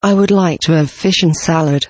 I would like to have fish and salad.